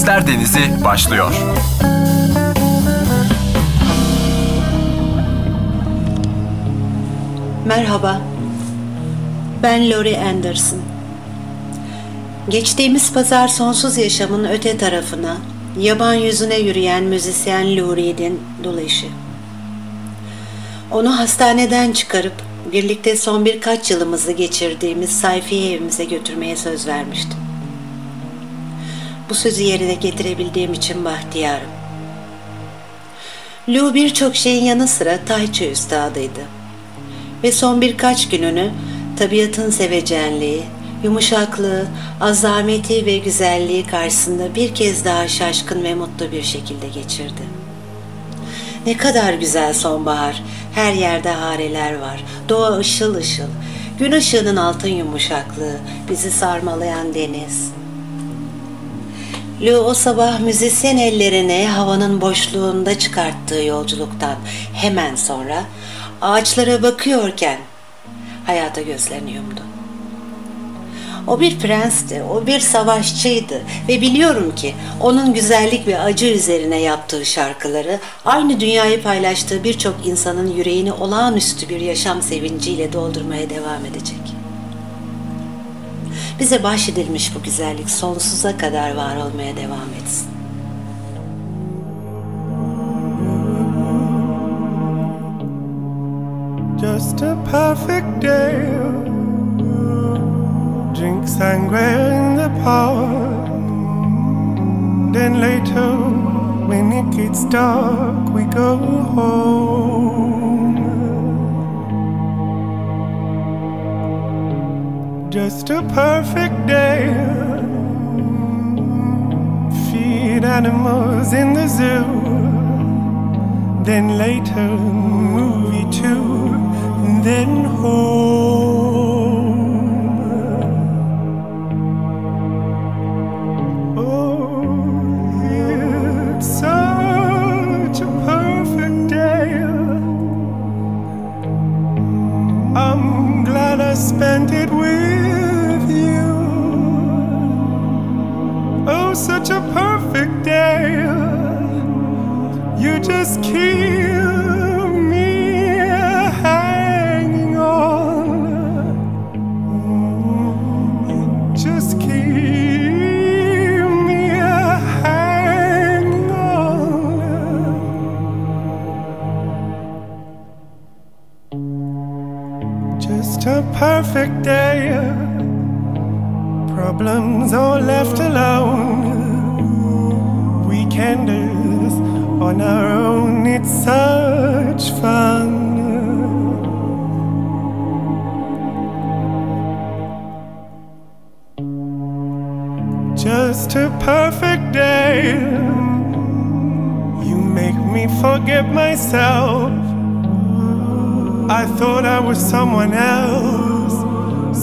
Sesler Denizi başlıyor. Merhaba. Ben Lori Anderson. Geçtiğimiz pazar sonsuz yaşamın öte tarafına, yaban yüzüne yürüyen müzisyen Lou Reed'in dolayışı. Onu hastaneden çıkarıp birlikte son birkaç yılımızı geçirdiğimiz sayfiye evimize götürmeye söz vermiştim. Bu sözü yerine getirebildiğim için bahtiyarım. Lou birçok şeyin yanı sıra Tayçı üstadıydı. Ve son birkaç gününü tabiatın sevecenliği, yumuşaklığı, azameti ve güzelliği karşısında bir kez daha şaşkın ve mutlu bir şekilde geçirdi. Ne kadar güzel sonbahar, her yerde hareler var, doğa ışıl ışıl, gün ışığının altın yumuşaklığı, bizi sarmalayan deniz. Lou o sabah müzisyen ellerine havanın boşluğunda çıkarttığı yolculuktan hemen sonra ağaçlara bakıyorken hayata gözlerini yumdu. O bir prensti, o bir savaşçıydı ve biliyorum ki onun güzellik ve acı üzerine yaptığı şarkıları aynı dünyayı paylaştığı birçok insanın yüreğini olağanüstü bir yaşam sevinciyle doldurmaya devam edecek. Bize bahşedilmiş bu güzellik sonsuza kadar var olmaya devam etsin. Just a perfect day. Drink sangria in the park. Then later, when it gets dark, we go home. Just a perfect day. Feed animals in the zoo. Then later, movie too. Then home. Day. You just keep me hanging on. Just keep me hanging on. Just a perfect day. Problems all left alone. Weekenders on our own, it's such fun. Just a perfect day. You make me forget myself. I thought I was someone else,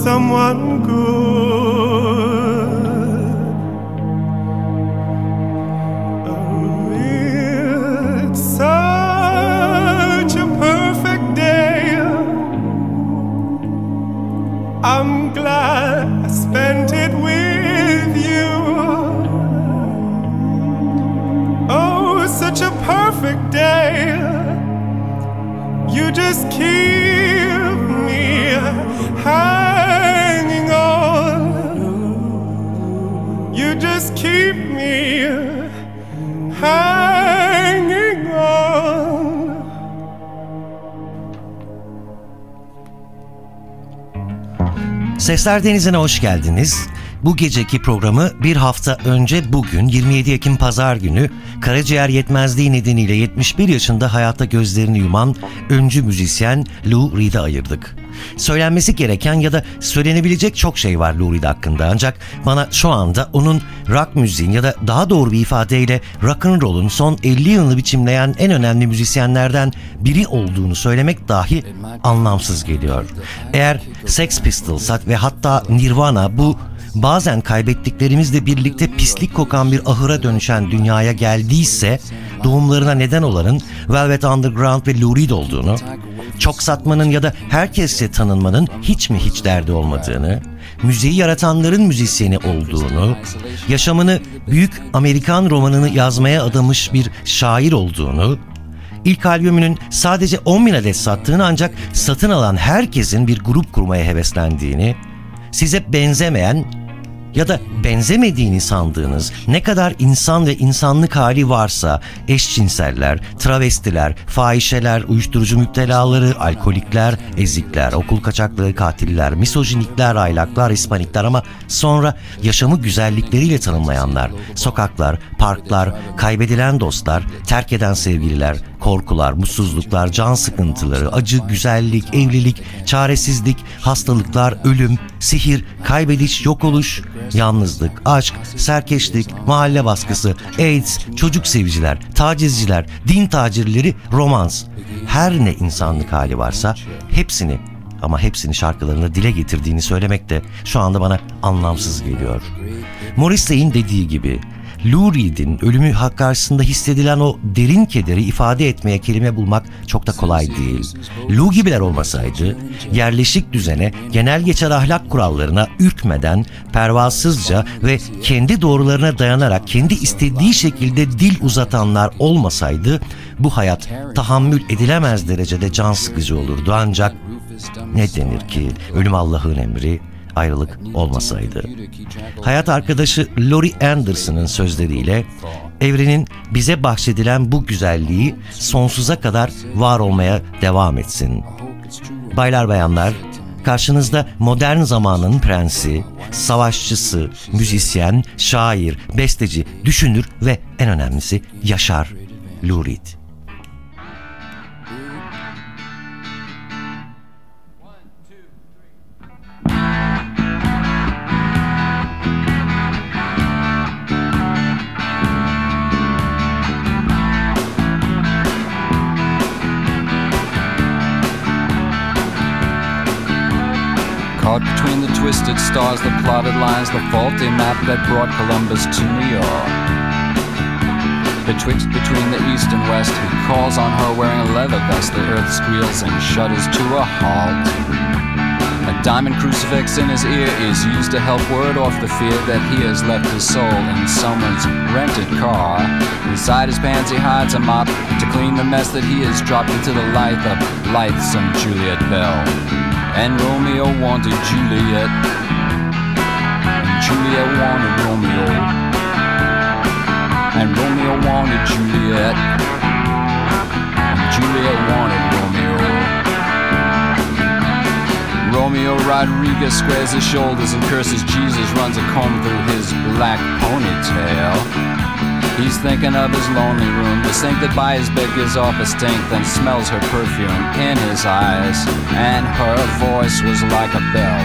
someone good. Just keep me hanging on. Sesler Denizi'ne hoş geldiniz. Bu geceki programı bir hafta önce bugün 27 Ekim Pazar günü karaciğer yetmezliği nedeniyle 71 yaşında hayatta gözlerini yuman öncü müzisyen Lou Reed'e ayırdık. Söylenmesi gereken ya da söylenebilecek çok şey var Lou Reed hakkında ancak bana şu anda onun rock müziğin ya da daha doğru bir ifadeyle rock and roll'un son 50 yılını biçimleyen en önemli müzisyenlerden biri olduğunu söylemek dahi anlamsız geliyor. Eğer Sex Pistols ve hatta Nirvana bu bazen kaybettiklerimizle birlikte pislik kokan bir ahıra dönüşen dünyaya geldiyse doğumlarına neden olanın Velvet Underground ve Lou Reed olduğunu, çok satmanın ya da herkesle tanınmanın hiç mi hiç derdi olmadığını, müziği yaratanların müzisyeni olduğunu, yaşamını büyük Amerikan romanını yazmaya adamış bir şair olduğunu, ilk albümünün sadece 10 bin adet sattığını ancak satın alan herkesin bir grup kurmaya heveslendiğini, size benzemeyen ya da benzemediğini sandığınız ne kadar insan ve insanlık hali varsa eşcinseller, travestiler, fahişeler, uyuşturucu müptelaları, alkolikler, ezikler, okul kaçakları, katiller, misojinikler, aylaklar, hispanikler ama sonra yaşamı güzellikleriyle tanımlayanlar, sokaklar, parklar, kaybedilen dostlar, terk eden sevgililer, korkular, mutsuzluklar, can sıkıntıları, acı, güzellik, evlilik, çaresizlik, hastalıklar, ölüm, sihir, kaybediş, yok oluş, yalnızlık, aşk, serkeşlik, mahalle baskısı, AIDS, çocuk seviciler, tacizciler, din tacirleri, romans. Her ne insanlık hali varsa hepsini ama hepsini şarkılarında dile getirdiğini söylemek de şu anda bana anlamsız geliyor. Morrissey'in dediği gibi Lou Reed'in ölümü karşısında hissedilen o derin kederi ifade etmeye kelime bulmak çok da kolay değil. Lou gibiler olmasaydı yerleşik düzene, genel geçer ahlak kurallarına ürkmeden, pervasızca ve kendi doğrularına dayanarak kendi istediği şekilde dil uzatanlar olmasaydı bu hayat tahammül edilemez derecede can sıkıcı olurdu ancak ne denir ki ölüm Allah'ın emri, ayrılık olmasaydı. Hayat arkadaşı Lori Anderson'ın sözleriyle evrenin bize bahşedilen bu güzelliği sonsuza kadar var olmaya devam etsin. Baylar bayanlar, karşınızda modern zamanın prensi, savaşçısı, müzisyen, şair, besteci, düşünür ve en önemlisi yaşar Lurid. Caught between the twisted stars, the plotted lines, the faulty map that brought Columbus to New York. Betwixt between the east and west, he calls on her wearing a leather vest. The earth squeals and shudders to a halt. A diamond crucifix in his ear is used to help ward off the fear that he has left his soul in someone's rented car. Inside his pants, he hides a mop to clean the mess that he has dropped into the light of lightsome Juliet Bell. And Romeo wanted Juliet. And Juliet wanted Romeo. And Romeo wanted Juliet. And Juliet wanted Romeo. Romeo Rodriguez squares his shoulders and curses Jesus, runs a comb through his black ponytail. He's thinking of his lonely room, the sink that by his bed gives off a stink, then smells her perfume in his eyes, and her voice was like a bell.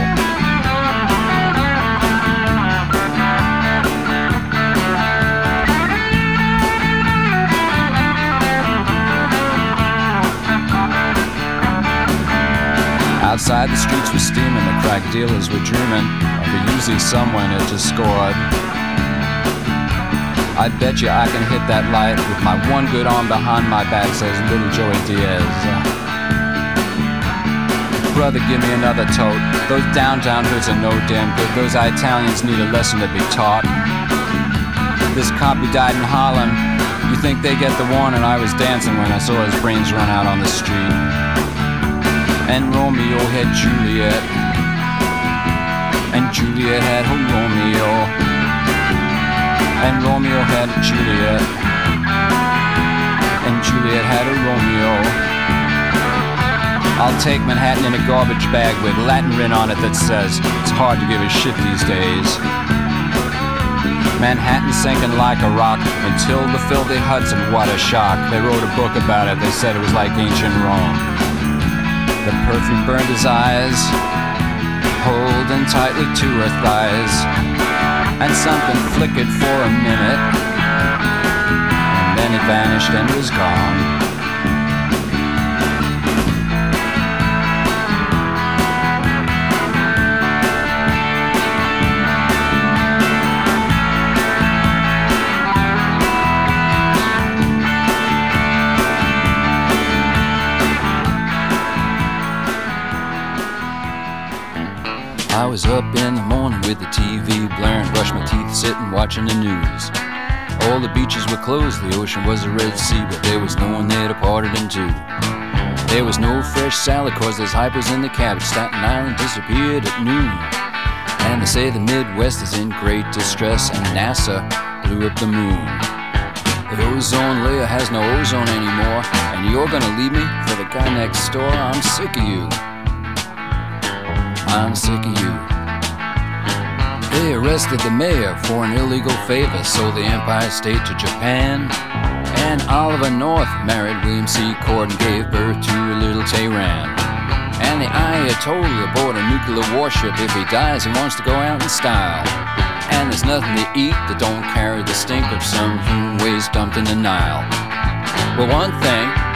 Outside the streets were steaming, the crack dealers were dreaming of a Uzi someone had just scored. I bet you I can hit that light with my one good arm behind my back, says little Joey Diaz. Brother, give me another tote. Those downtown hoods are no damn good. Those Italians need a lesson to be taught. This cop who died in Harlem, you think they get the warning? I was dancing when I saw his brains run out on the street. And Romeo had Juliet, and Juliet had her Romeo and Romeo had a Juliet, and Juliet had a Romeo. I'll take Manhattan in a garbage bag with Latin written on it that says it's hard to give a shit these days. Manhattan sinking like a rock until the filthy Hudson, what a shock. They wrote a book about it, they said it was like ancient Rome. The perfume burned his eyes, holding tightly to her thighs and something flickered for a minute, and then it vanished and was gone. I was up in the morning with the TV blaring, brush my teeth, sitting watching the news. All the beaches were closed, the ocean was a Red Sea, but there was no one there to part it in two. There was no fresh salad, cause there's hypers in the cabbage. Staten Island disappeared at noon. And they say the Midwest is in great distress, and NASA blew up the moon. The ozone layer has no ozone anymore, and you're gonna leave me for the guy next door? I'm sick of you. I'm sick of you. They arrested the mayor for an illegal favor, sold the Empire State to Japan. And Oliver North married William Secord and gave birth to a little Tehran. And the Ayatollah aboard a nuclear warship. If he dies, he wants to go out in style. And there's nothing to eat that don't carry the stink of some human waste dumped in the Nile. Well, one thing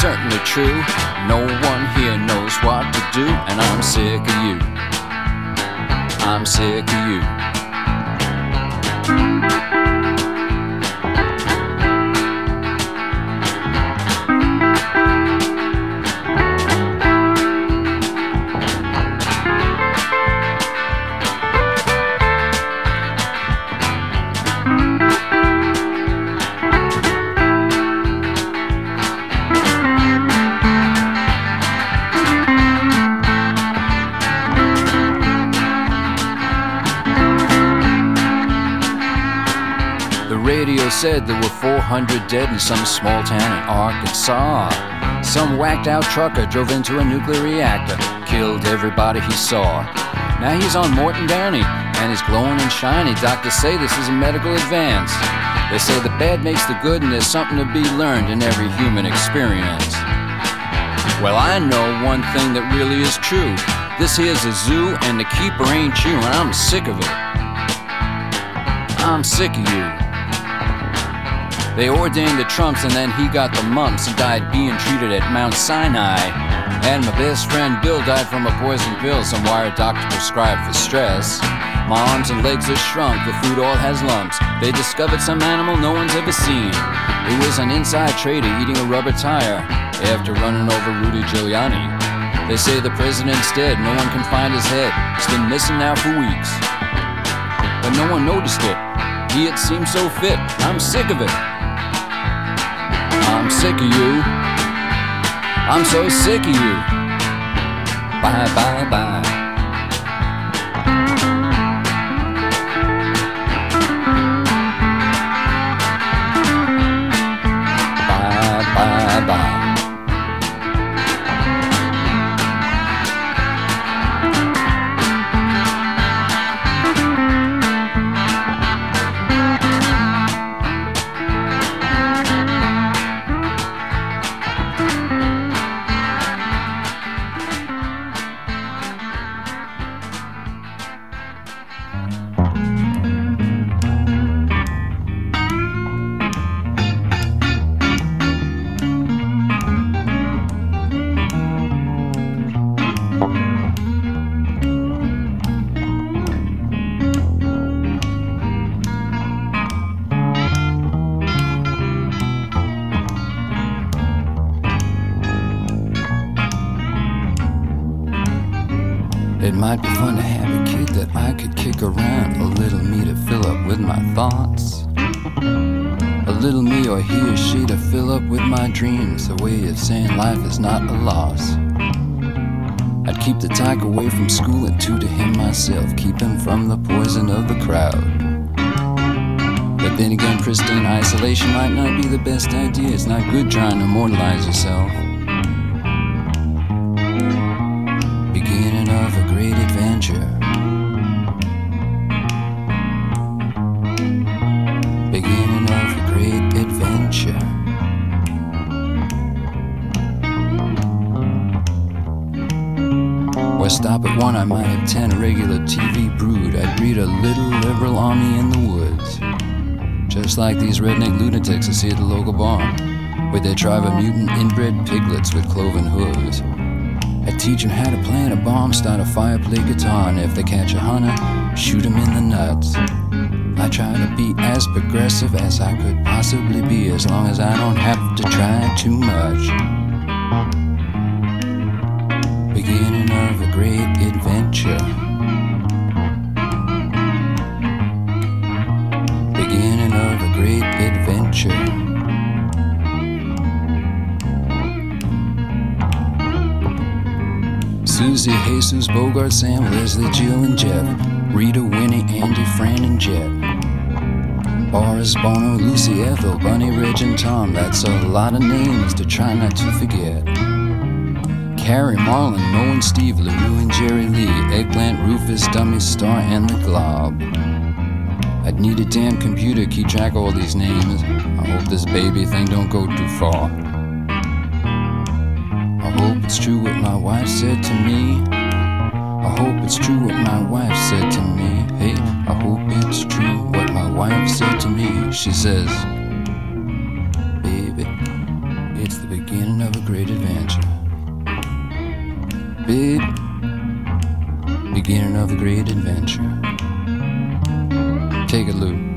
certainly true. No one here knows what to do, and I'm sick of you. I'm sick of you. 400 dead in some small town in Arkansas. Some whacked out trucker drove into a nuclear reactor, killed everybody he saw. Now he's on Morton Downey and he's glowing and shiny. Doctors say this is a medical advance. They say the bad makes the good and there's something to be learned in every human experience. Well, I know one thing that really is true. This here's a zoo and the keeper ain't you, and I'm sick of it. I'm sick of you. They ordained the Trumps and then he got the mumps and died being treated at Mount Sinai. And my best friend Bill died from a poison pill some wire doctor prescribed for stress. My arms and legs are shrunk, the food all has lumps. They discovered some animal no one's ever seen. It was an inside trader eating a rubber tire after running over Rudy Giuliani. They say the president's dead, no one can find his head. He's been missing now for weeks. But no one noticed it. He had seemed so fit. I'm sick of it. Sick of you. I'm so sick of you. Bye, bye. Bye, pristine isolation might not be the best idea. It's not good trying to immortalize yourself. Just like these redneck lunatics I see at the local bar, where they drive a mutant inbred piglets with cloven hooves. I teach 'em how to plant a bomb, start a fire, play guitar, and if they catch a hunter, shoot 'em in the nuts. I try to be as progressive as I could possibly be, as long as I don't have to try too much. Beginning of a great adventure. future. Susie, Jesus, Bogart, Sam, Leslie, Jill, and Jeff, Rita, Winnie, Andy, Fran, and Jet. Boris, Bono, Lucy, Ethel, Bunny, Reg, and Tom. That's a lot of names to try not to forget. Carrie, Marlon, Moe, and Steve, LaRue, and Jerry Lee, Eggplant, Rufus, Dummy, Star, and the Glob. Need a damn computer to keep track of all these names. I hope this baby thing don't go too far. I hope it's true what my wife said to me. I hope it's true what my wife said to me. Hey, I hope it's true what my wife said to me. She says, Baby, it's the beginning of a great adventure. Babe, beginning of a great adventure. Take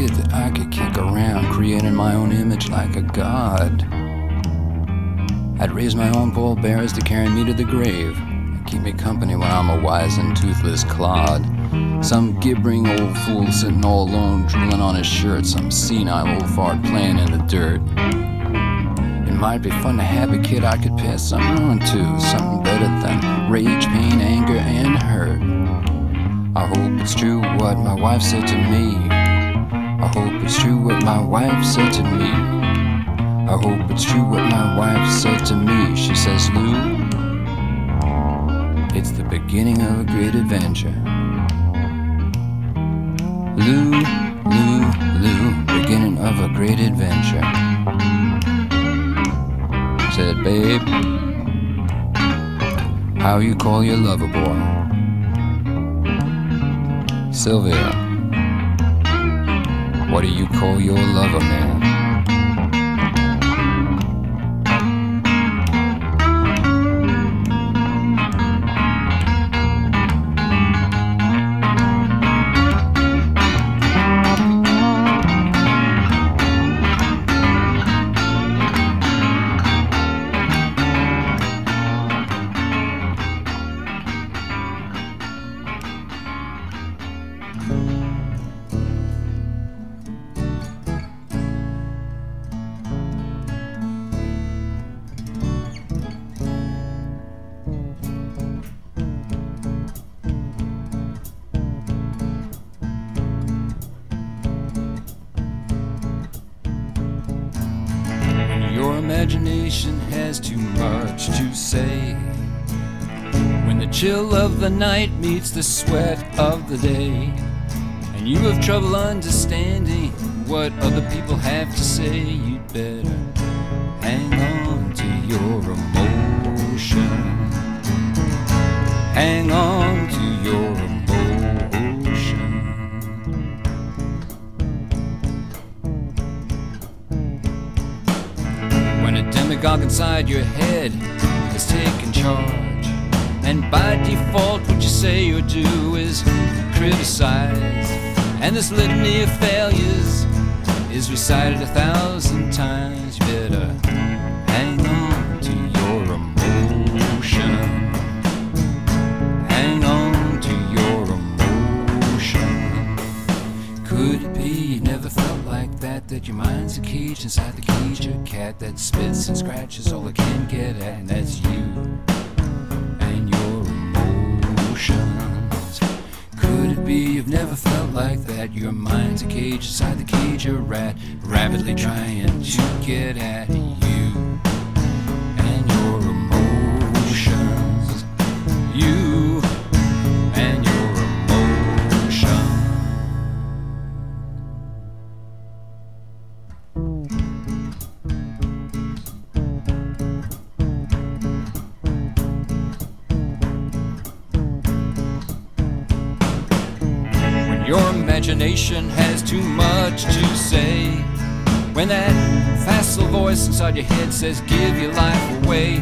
it, Lou. to carry me to the grave, and keep me company when I'm a wise and toothless clod. Some gibbering old fool sitting all alone, drooling on his shirt, some senile old fart playing in the dirt. It might be fun to have a kid I could pass something on to, something better than rage, pain, anger, and hurt. I hope it's true what my wife said to me. I hope it's true what my wife said to me. I hope it's true what my wife said to me. She says, Lou, it's the beginning of a great adventure. Lou, Lou, Lou, beginning of a great adventure. Said, babe, how you call your lover boy? Sylvia, what do you call your lover man? The chill of the night meets the sweat of the day. And you have trouble understanding what other people have to say. You'd better hang on to your emotion. Hang on to your emotion. Demagogue inside your head is taking charge and by default, what you say or do is criticize. And this litany of failures is recited a thousand times. You better that? Your mind's a cage inside the cage, a cat that spits and scratches all it can get at, and that's you. And your emotions. Could it be you've never felt like that? Your mind's a cage inside the cage, a rat, rapidly trying to get at you has too much to say. When that facile voice inside your head says, Give your life away,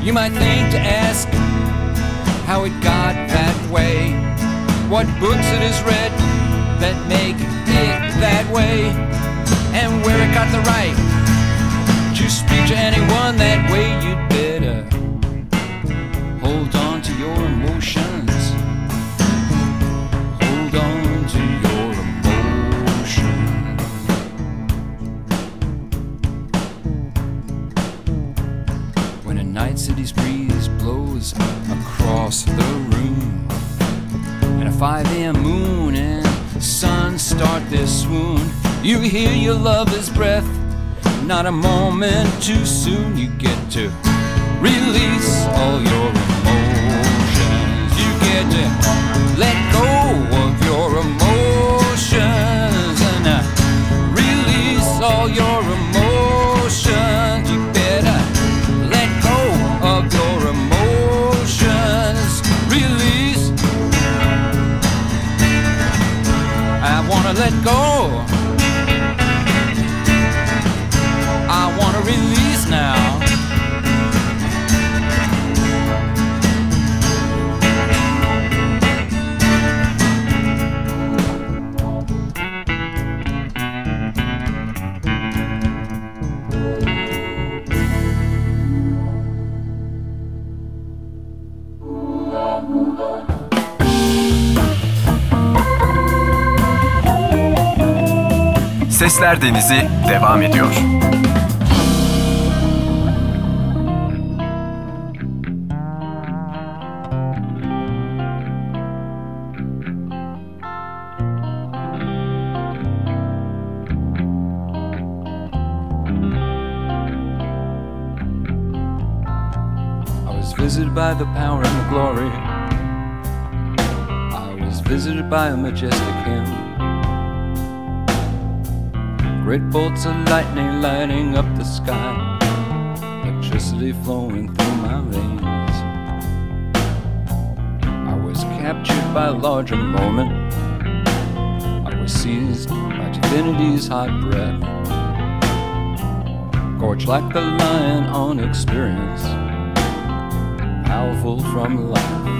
you might think to ask how it got that way. What books it has read that make it that way, and where it got the right to speak to anyone that way, you'd better hold on to your emotions. Across the room, and a 5 a.m. moon and sun start their swoon, you hear your lover's breath. Not a moment too soon, you get to release all your emotions. You get to let go of your emotions and uh, release all your emotions. Let go. Sesler Denizi devam ediyor. By the power and the glory. I was visited by a majestic hymn. Great bolts of lightning lighting up the sky, electricity flowing through my veins. I was captured by a larger moment. I was seized by divinity's hot breath. Gorged like the lion on experience powerful from life.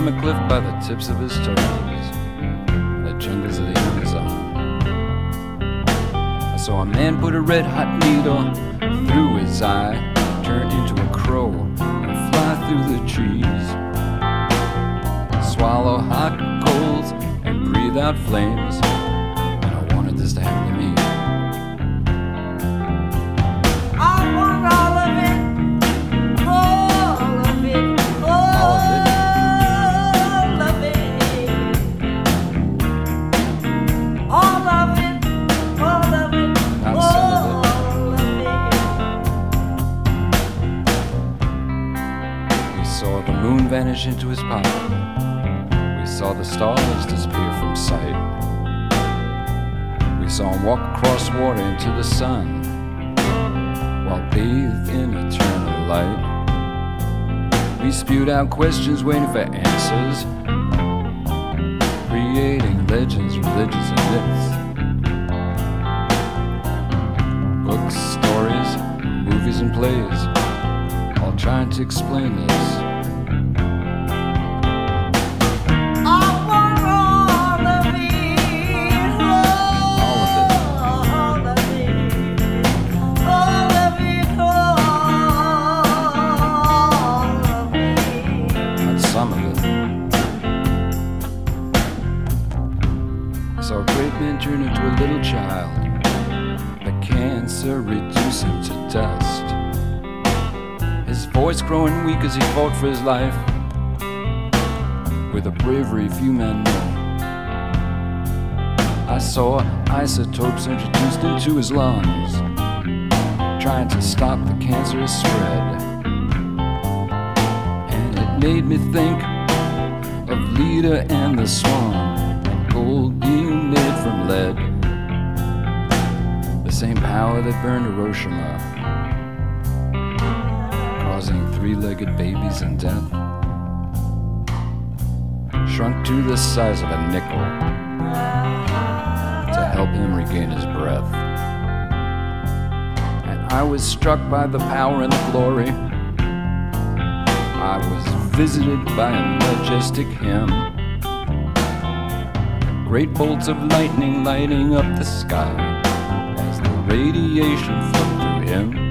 From a cliff by the tips of his toes in the jungles of the Amazon. I saw a man put a red hot needle through his eye, turn into a crow, and fly through the trees. Swallow hot coals and breathe out flames. Saw the moon vanish into his pocket. We saw the stars disappear from sight. We saw him walk across water into the sun while bathed in eternal light. We spewed out questions waiting for answers, creating legends, religions, and myths. Books, stories, movies, and plays, all trying to explain this. As he fought for his life. With a bravery few men know. I saw isotopes introduced into his lungs, trying to stop the cancerous spread. And it made me think of Leda and the Swan, and gold being made from lead. The same power that burned Hiroshima, three legged babies and death, shrunk to the size of a nickel to help him regain his breath. And I was struck by the power and the glory. I was visited by a majestic hymn. Great bolts of lightning lighting up the sky as the radiation flowed through him.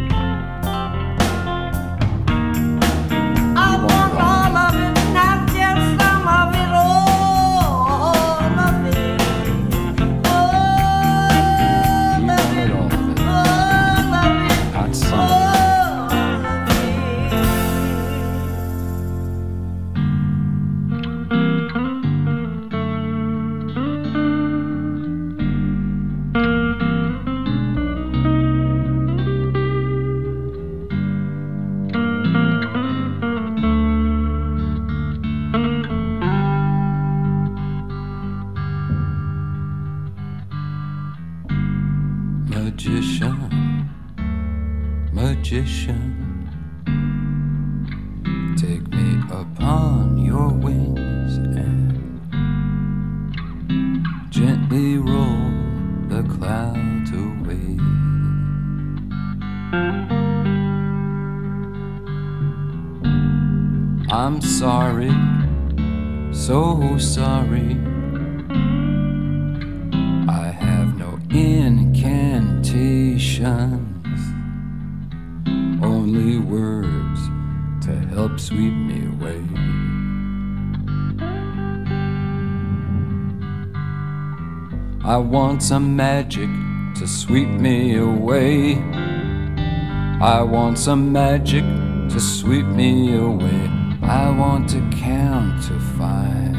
Some magic to sweep me away. I want some magic to sweep me away. I want to count to five,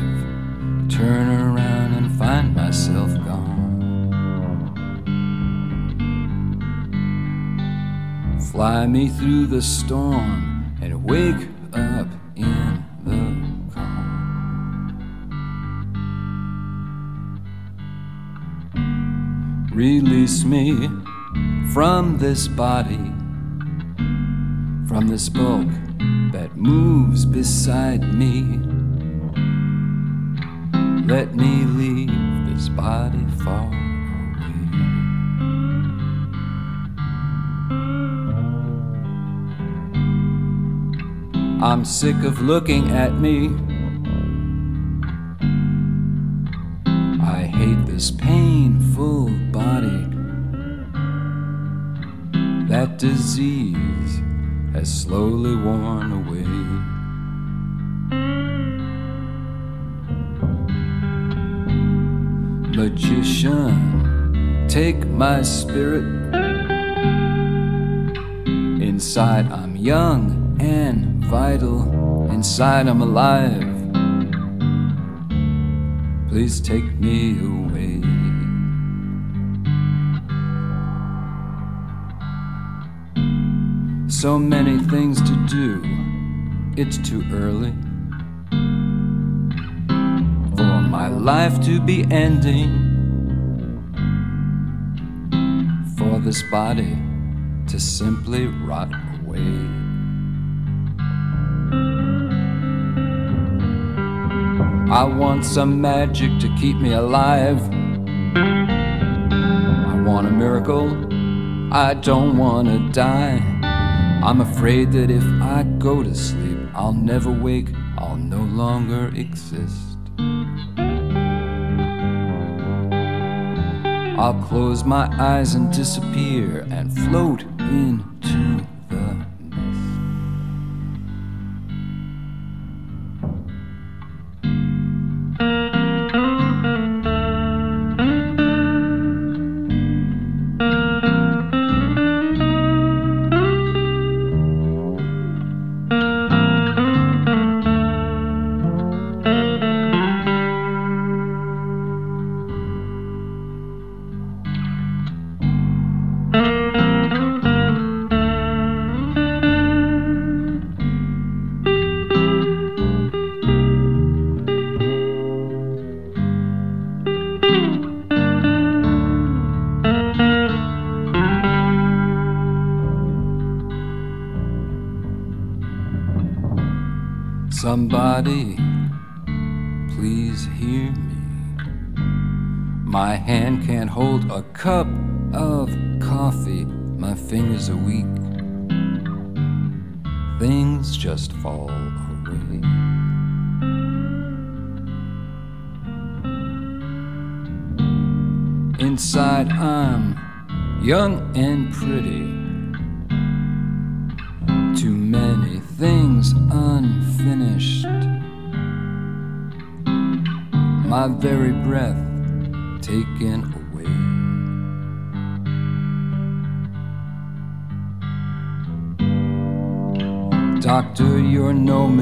turn around and find myself gone. Fly me through the storm and wake up Release me from this body, from this bulk that moves beside me. Let me leave this body far away. I'm sick of looking at me. I hate this painful That disease has slowly worn away. Magician, take my spirit. Inside I'm young and vital. Inside I'm alive. Please take me away. So many things to do. It's too early for my life to be ending. For this body to simply rot away. I want some magic to keep me alive. I want a miracle. I don't want to die. I'm afraid that if I go to sleep, I'll never wake, I'll no longer exist. I'll close my eyes and disappear and float into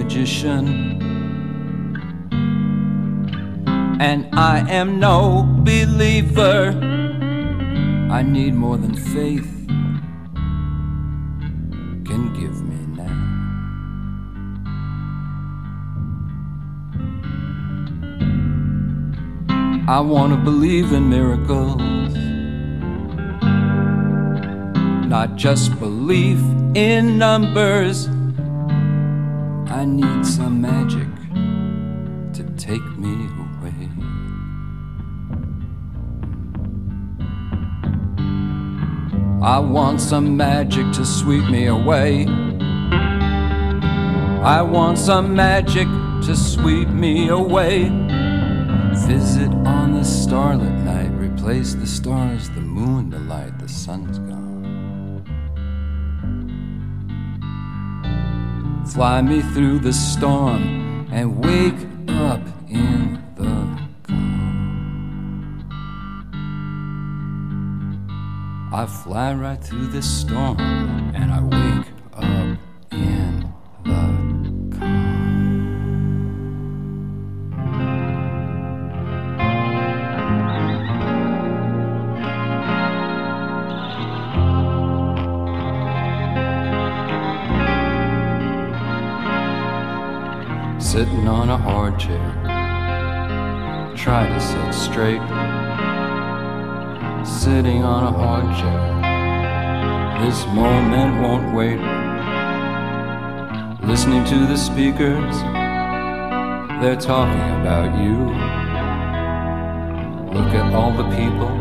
magician. And I am no believer. I need more than faith can give me now. I want to believe in miracles, not just belief in numbers. I need some magic to take me away. I want some magic to sweep me away. I want some magic to sweep me away. Visit on the starlit night, replace the stars, the moon, the light, the sun's Fly me through the storm and wake up in the calm. I fly right through the storm and I wake On a hard chair, try to sit straight. Sitting on a hard chair, this moment won't wait. Listening to the speakers, they're talking about you. Look at all the people,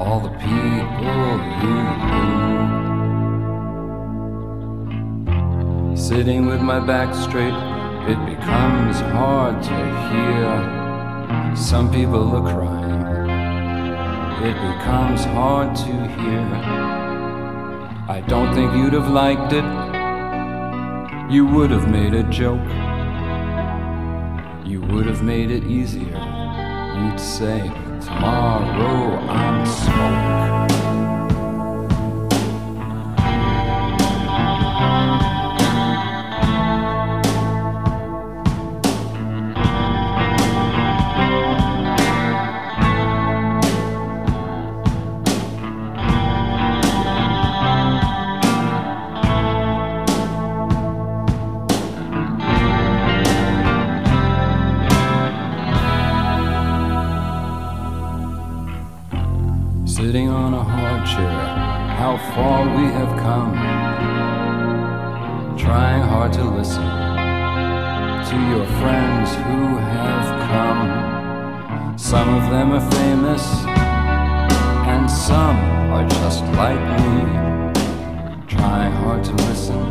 all the people you knew. Sitting with my back straight, it becomes hard to hear. Some people are crying, it becomes hard to hear. I don't think you'd have liked it, you would have made a joke. You would have made it easier. You'd say, Tomorrow I'm smoke. How far we have come. Trying hard to listen to your friends who have come. Some of them are famous, and some are just like me. Trying hard to listen,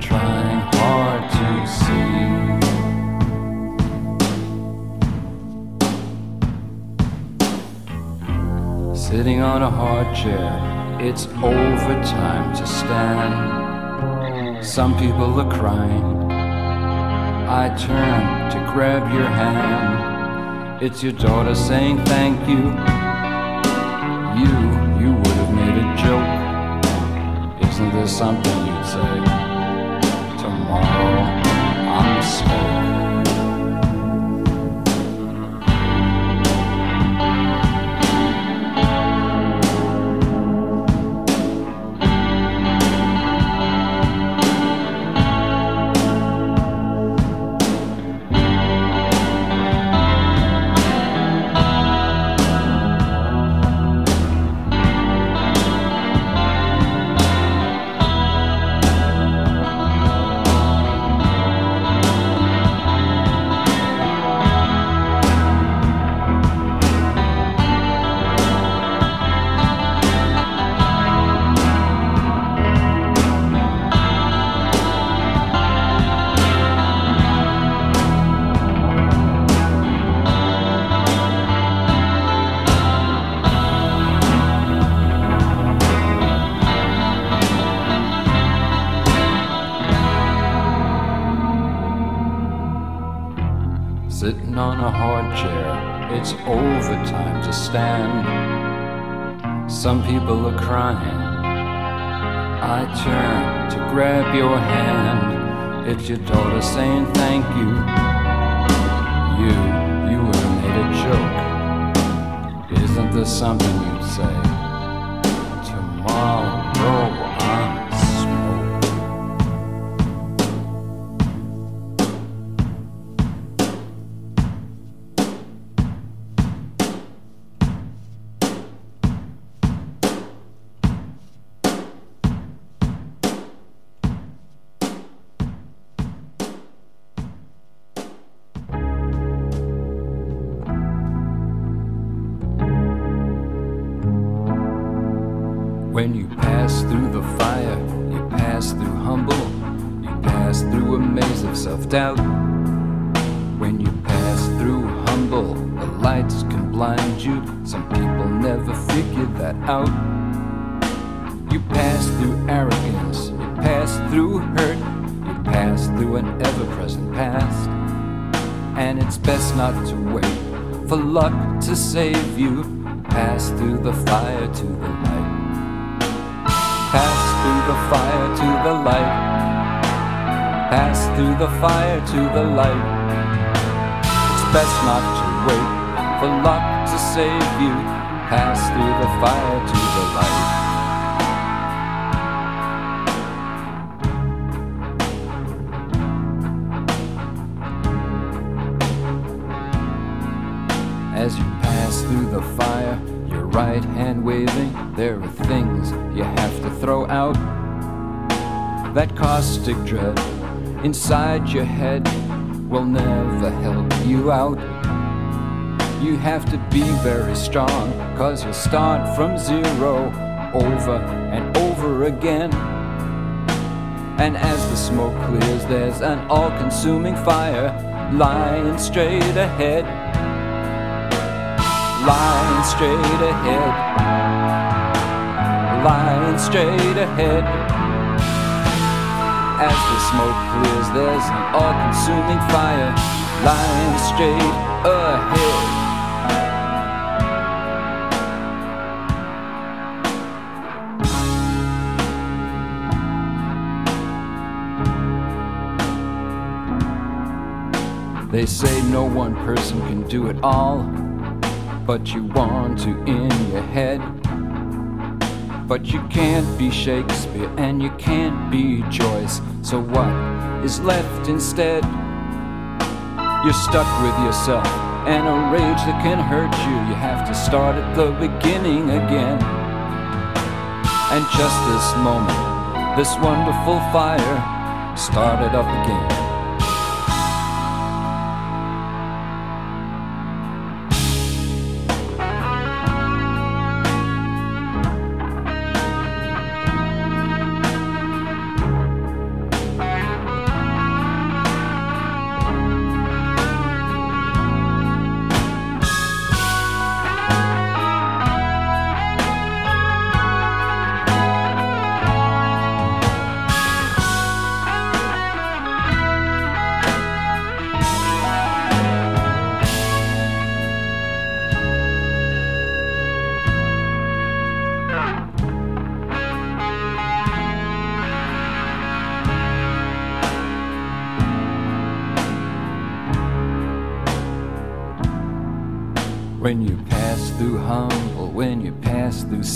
trying hard to see. Sitting on a hard chair, it's overtime to stand. Some people are crying. I turn to grab your hand. It's your daughter saying thank you. You, you would have made a joke. Isn't there something you'd say? Tomorrow I'm smoke. It's your daughter saying pass through the fire, you pass through humble, you pass through a maze of self doubt. When you pass through humble, the lights can blind you. Some people never figure that out. You pass through arrogance, you pass through hurt, you pass through an ever present past. And it's best not to wait for luck to save you. Pass through the fire to the light. Pass through the fire to the light. Pass through the fire to the light. It's best not to wait for luck to save you. Pass through the fire to the light. Right hand waving, there are things you have to throw out. That caustic dread inside your head will never help you out. You have to be very strong, cause you'll start from zero over and over again. And as the smoke clears, there's an all consuming fire lying straight ahead lying straight ahead, lying straight ahead. As the smoke clears, there's an all consuming fire lying straight ahead. They say no one person can do it all but you want to in your head. But you can't be Shakespeare and you can't be Joyce. So what is left instead? You're stuck with yourself and a rage that can hurt you. You have to start at the beginning again. And just this moment, this wonderful fire started up again.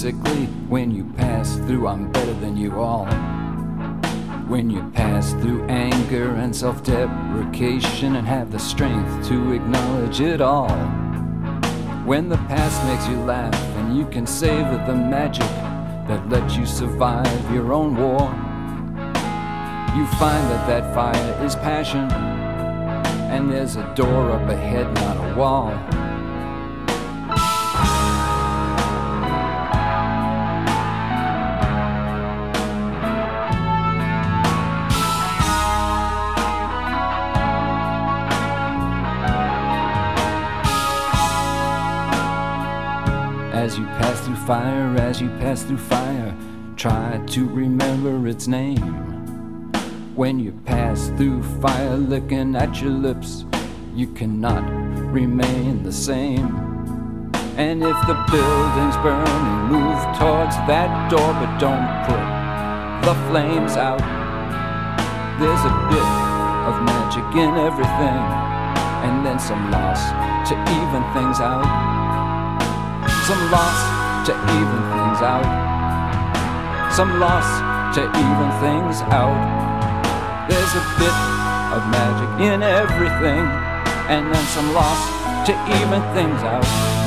Sickly, when you pass through I'm better than you all. When you pass through anger and self deprecation and have the strength to acknowledge it all. When the past makes you laugh and you can savor the magic that lets you survive your own war. You find that that fire is passion, and there's a door up ahead, not a wall. Fire, as you pass through fire, try to remember its name. When you pass through fire, looking at your lips, you cannot remain the same. And if the building's burning, move towards that door, but don't put the flames out. There's a bit of magic in everything, and then some loss to even things out. Some loss to even things out. Some loss to even things out. There's a bit of magic in everything, and then some loss to even things out.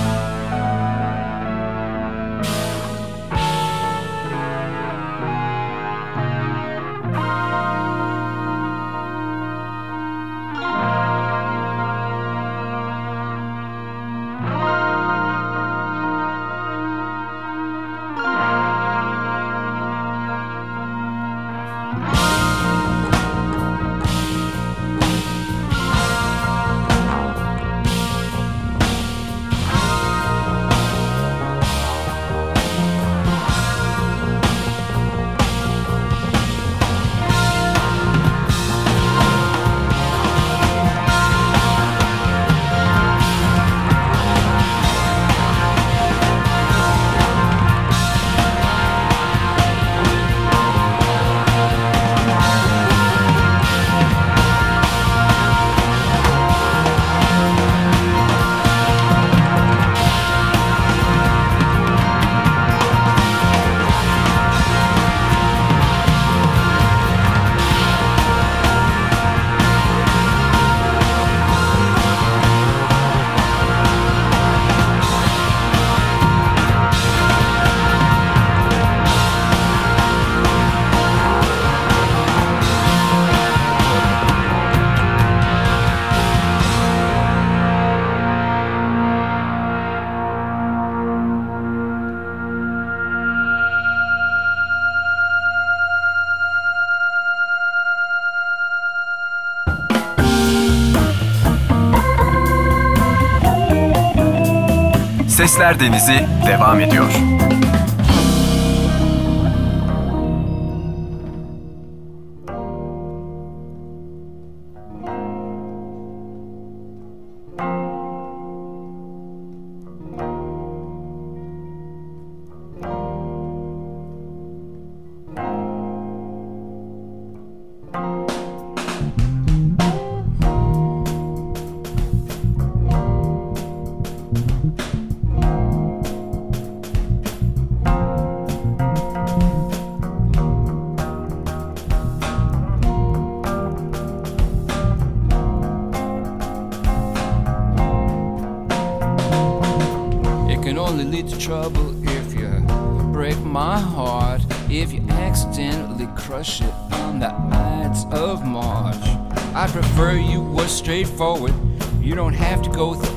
Sesler Denizi devam ediyor.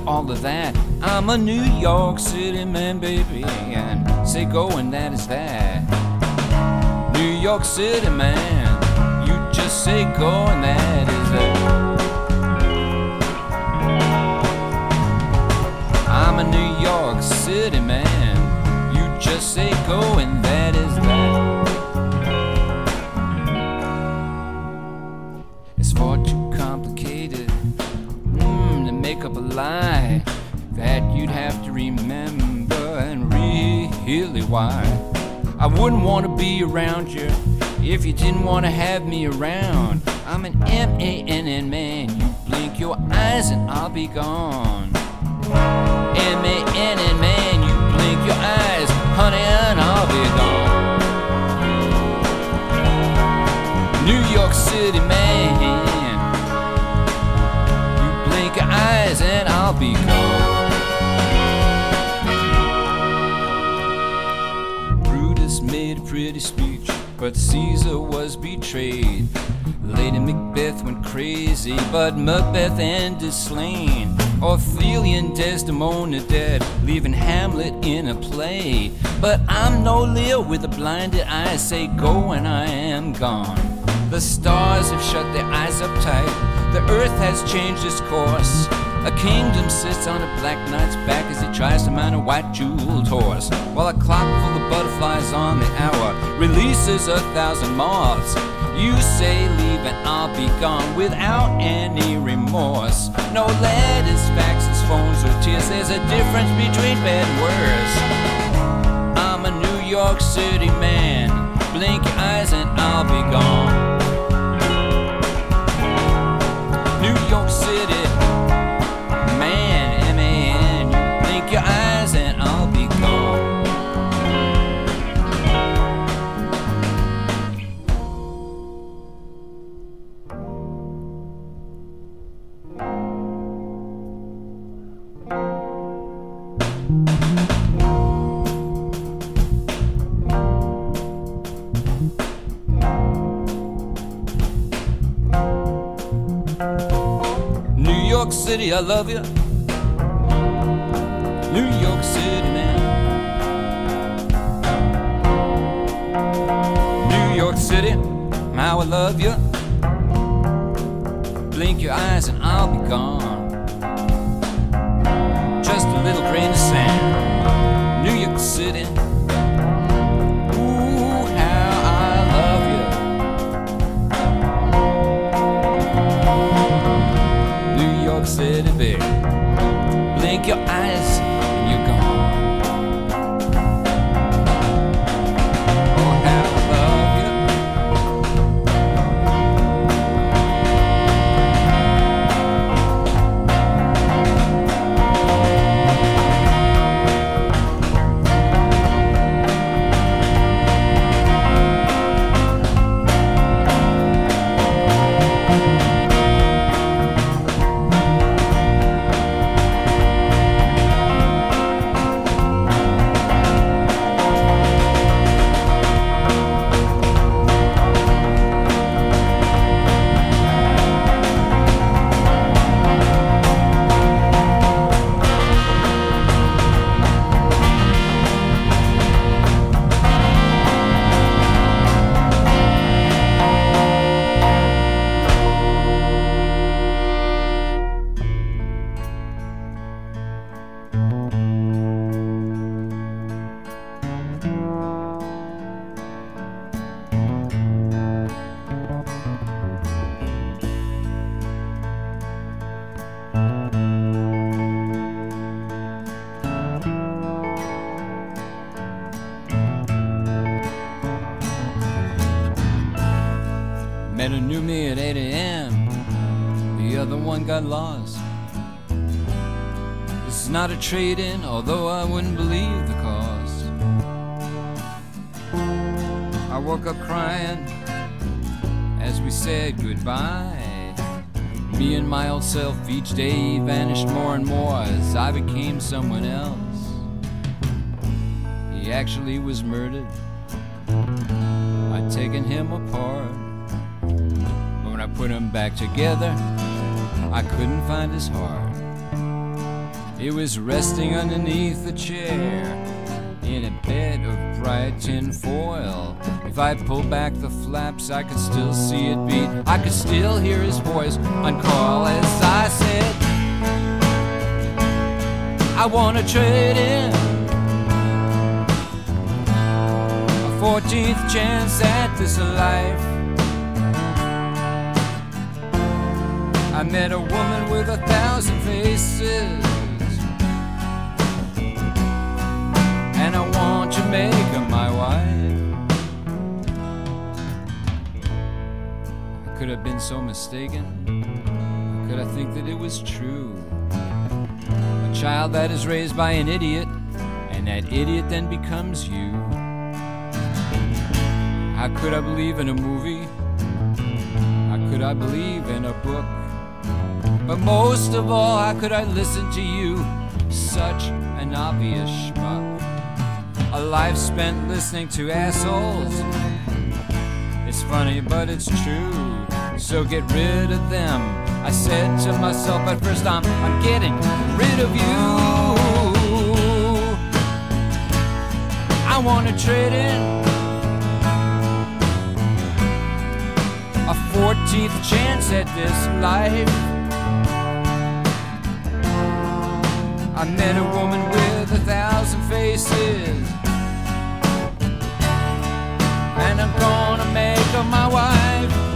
All of that. I'm a New York City man, baby, and say go and that is that. New York City man, you just say go and that is that. I'm a New York City man. You just say go and that is that. It's far too complicated mm, to make up a lie that you'd have to remember and really why. I wouldn't want to be around you if you didn't want to have me around. I'm an M A N N man. You blink your eyes and I'll be gone. M A N N man, you blink your eyes, honey, and I'll be gone. New York City I'll be gone. Brutus made a pretty speech, but Caesar was betrayed. Lady Macbeth went crazy, but Macbeth ended slain. Ophelia and Desdemona dead, leaving Hamlet in a play. But I'm no Lear with a blinded eye, say go and I am gone. The stars have shut their eyes up tight, the earth has changed its course. A kingdom sits on a black knight's back as he tries to mount a white jeweled horse, while a clock full of butterflies on the hour releases a thousand moths. You say leave and I'll be gone without any remorse. No letters, faxes, phones, or tears. There's a difference between bad worse. I'm a New York City man. Blink your eyes and I'll be gone. I love you. New York City, man. New York City, how I love you. Blink your eyes and I'll be gone. Trade in, although I wouldn't believe the cost. I woke up crying as we said goodbye. Me and my old self each day vanished more and more as I became someone else. He actually was murdered. I'd taken him apart. But when I put him back together, I couldn't find his heart. It was resting underneath a chair in a bed of bright tin foil. If I pulled back the flaps, I could still see it beat. I could still hear his voice on call as I said, I wanna trade in a 14th chance at this life. I met a woman with a thousand faces. Could have been so mistaken. How could I think that it was true? A child that is raised by an idiot, and that idiot then becomes you. How could I believe in a movie? How could I believe in a book? But most of all, how could I listen to you? Such an obvious schmuck. A life spent listening to assholes. It's funny, but it's true. So get rid of them. I said to myself at first, I'm, I'm getting rid of you. I wanna trade in a 14th chance at this life. I met a woman with a thousand faces. And I'm gonna make her my wife.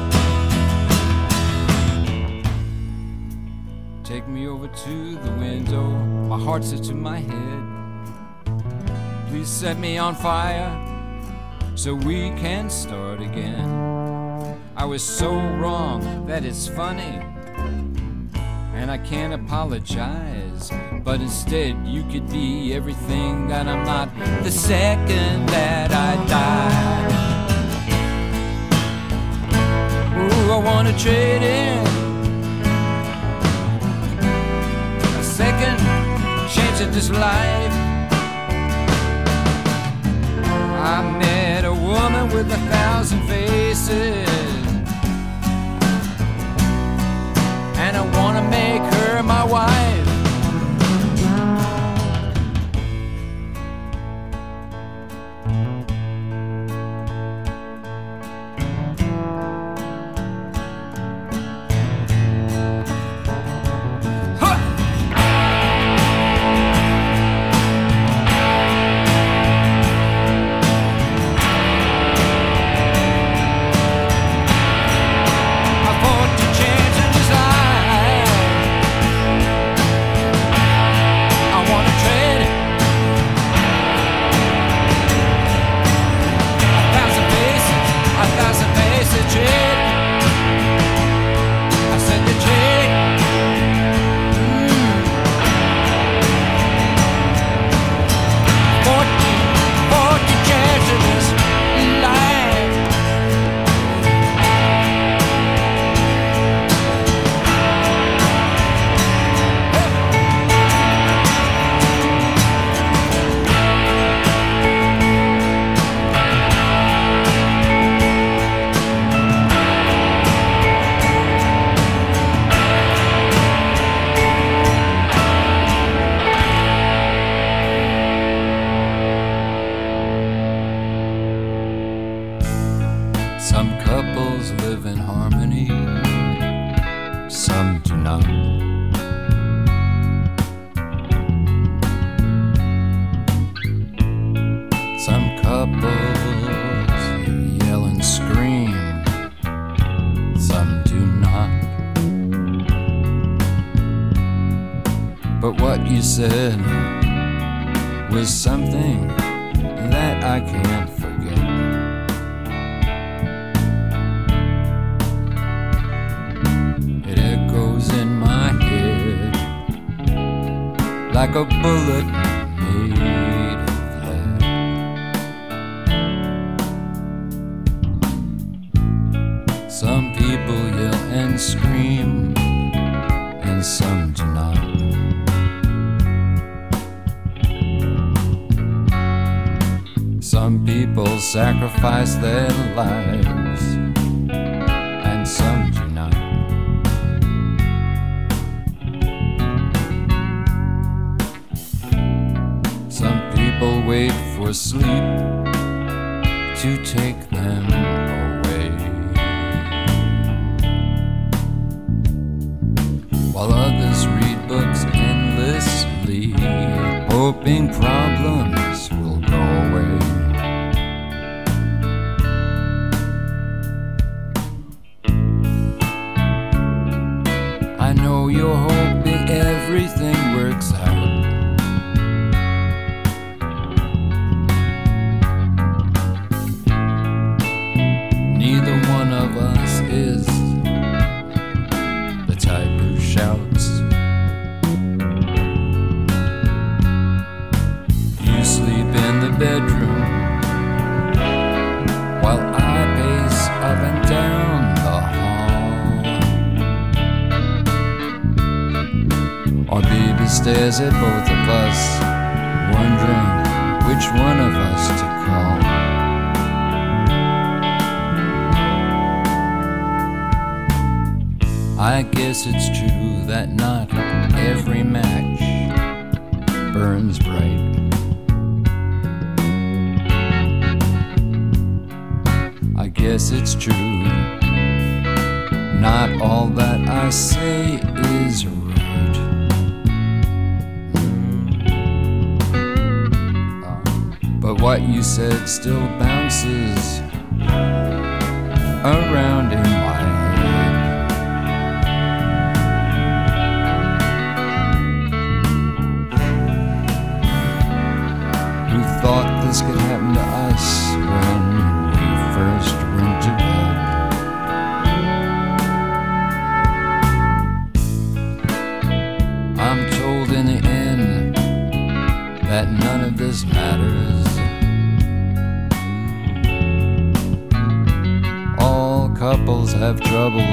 Over to the window, my heart sits to my head. Please set me on fire so we can start again. I was so wrong that it's funny, and I can't apologize. But instead, you could be everything that I'm not the second that I die. Ooh, I wanna trade in second chance at this life. I met a woman with a thousand faces. But what you said was something that I can't forget. It echoes in my head like a bullet made of lead. Some people yell and scream, and some do not. Some people sacrifice their lives, and some do not. Some people wait for sleep to take them away. While others read books endlessly, hoping problems I guess it's true that not every match burns bright. I guess it's true. Not all that I say is right. Mm. But what you said still bounces around in have trouble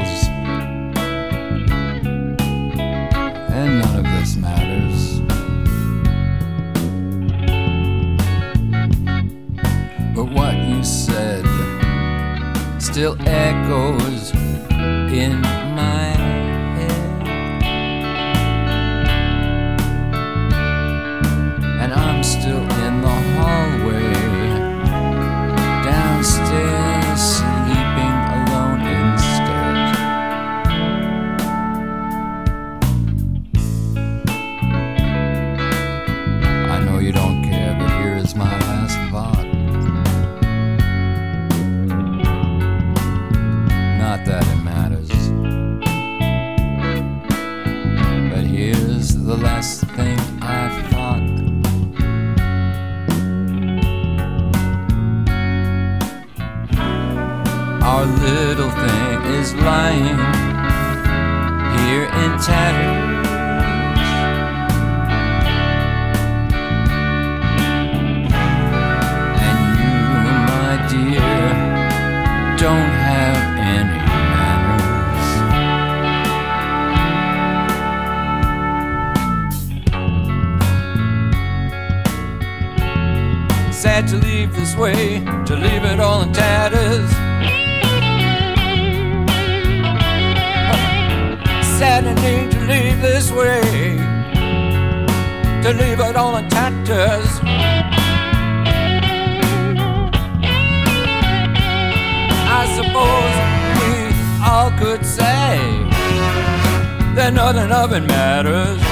lying here in tatters. nothing matters.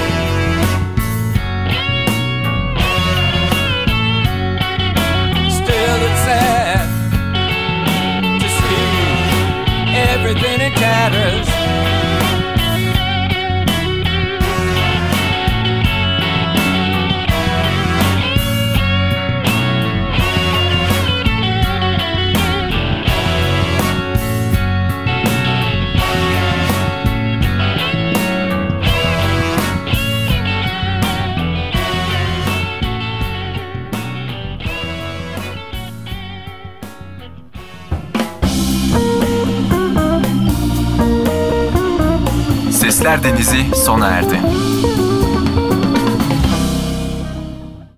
dizi sona erdi.